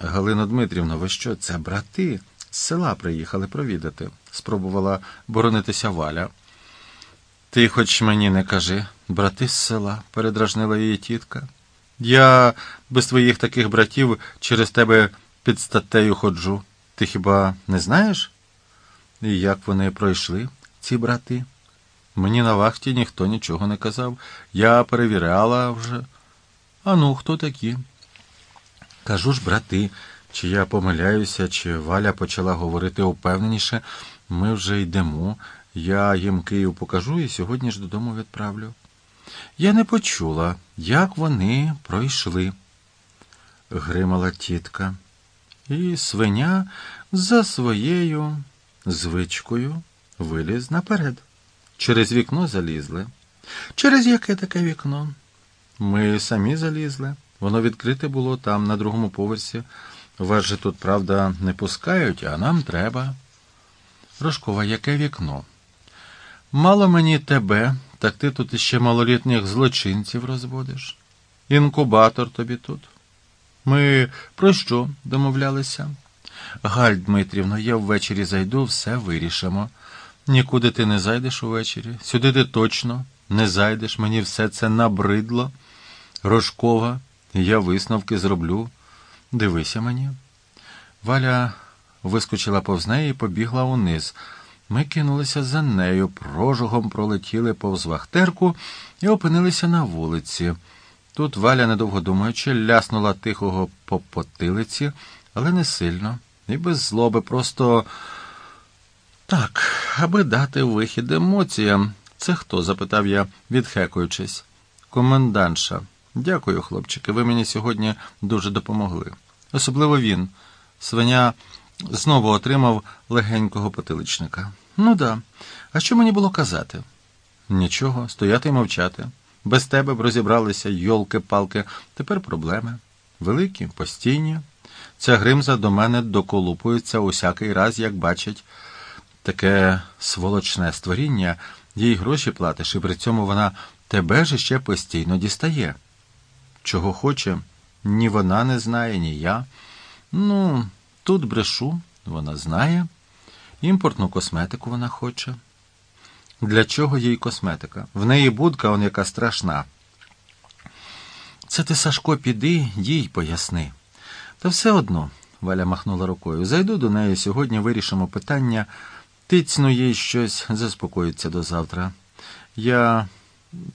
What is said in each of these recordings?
Галино Дмитрівно, ви що, це брати? З села приїхали провідати, спробувала боронитися Валя. Ти хоч мені не кажи, брати з села, передражнила її тітка. Я без твоїх таких братів через тебе під статтею ходжу. Ти хіба не знаєш? І як вони пройшли, ці брати? Мені на вахті ніхто нічого не казав. Я перевіряла вже. А ну, хто такі? Кажу ж, брати, чи я помиляюся, чи Валя почала говорити упевненіше, ми вже йдемо. Я їм Київ покажу і сьогодні ж додому відправлю. Я не почула, як вони пройшли, гримала тітка, і свиня за своєю звичкою виліз наперед. Через вікно залізли. Через яке таке вікно? Ми самі залізли. Воно відкрите було там, на другому поверсі. Вас же тут, правда, не пускають, а нам треба. Рожкова, яке вікно? Мало мені тебе, так ти тут іще малолітніх злочинців розводиш. Інкубатор тобі тут. Ми про що домовлялися? Галь Дмитрівно, я ввечері зайду, все вирішимо. Нікуди ти не зайдеш увечері. Сюди ти точно не зайдеш, мені все це набридло. Рожкова, я висновки зроблю. Дивися мені. Валя вискочила повз неї і побігла униз. Ми кинулися за нею, прожугом пролетіли повз вахтерку і опинилися на вулиці. Тут Валя, недовго думаючи, ляснула тихого по потилиці, але не сильно, і без злоби, просто так, аби дати вихід емоціям. Це хто? запитав я, відхекуючись. Комендантша. Дякую, хлопчики, ви мені сьогодні дуже допомогли. Особливо він. Свиня знову отримав легенького потиличника. Ну да. А що мені було казати? Нічого, стояти й мовчати. Без тебе б розібралися йолки-палки. Тепер проблеми. Великі, постійні. Ця гримза до мене доколупується усякий раз, як бачить. Таке сволочне створіння, їй гроші платиш, і при цьому вона тебе ж ще постійно дістає. Чого хоче, ні вона не знає, ні я. Ну, тут брешу, вона знає. Імпортну косметику вона хоче. Для чого їй косметика? В неї будка он яка страшна. Це ти, Сашко, піди, їй поясни. Та все одно, Валя махнула рукою. Зайду до неї сьогодні вирішимо питання. Тицну їй щось заспокоїться до завтра. Я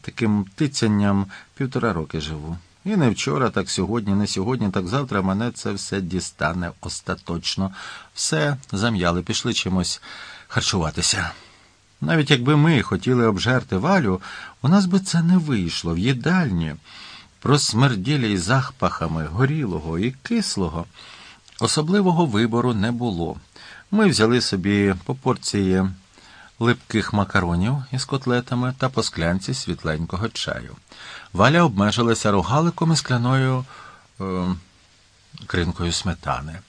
таким тицянням півтора роки живу. І не вчора, так сьогодні, не сьогодні, так завтра мене це все дістане остаточно. Все зам'яли, пішли чимось харчуватися. Навіть якби ми хотіли обжерти валю, у нас би це не вийшло в їдальні, просмерділі й захпахами горілого і кислого. Особливого вибору не було. Ми взяли собі по порції липких макаронів із котлетами та по склянці світленького чаю. Валя обмежилася рогаликом і скляною е, кринкою сметани.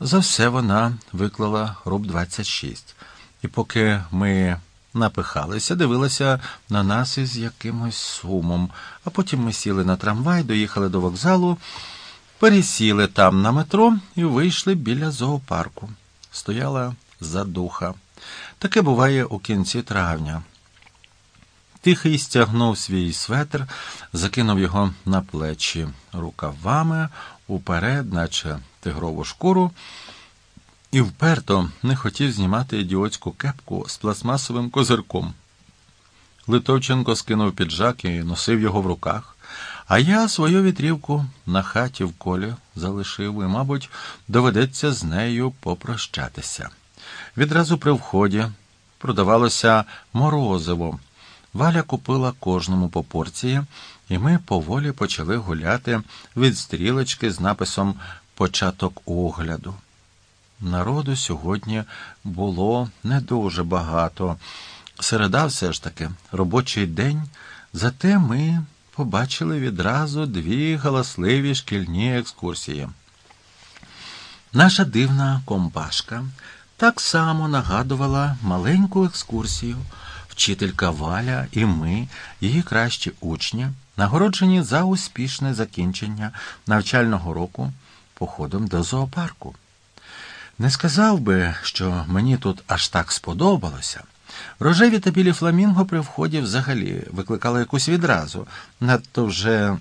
За все вона виклала руб 26. І поки ми напихалися, дивилася на нас із якимось сумом, а потім ми сіли на трамвай, доїхали до вокзалу, пересіли там на метро і вийшли біля зоопарку. Стояла задуха. Таке буває у кінці травня. Тихий стягнув свій светр, закинув його на плечі рукавами уперед, наче тигрову шкуру, і вперто не хотів знімати ідіотську кепку з пластмасовим козирком. Литовченко скинув піджак і носив його в руках, а я свою вітрівку на хаті в колі залишив і, мабуть, доведеться з нею попрощатися. Відразу при вході продавалося морозиво. Валя купила кожному по порції, і ми поволі почали гуляти від стрілочки з написом Початок огляду. Народу сьогодні було не дуже багато. Середа все ж таки робочий день, зате ми побачили відразу дві галасливі шкільні екскурсії. Наша дивна компашка так само нагадувала маленьку екскурсію. Вчителька Валя і ми, її кращі учні, нагороджені за успішне закінчення навчального року, походом до зоопарку. Не сказав би, що мені тут аж так сподобалося. Рожеві та білі фламінго при вході взагалі викликали якусь відразу, надто вже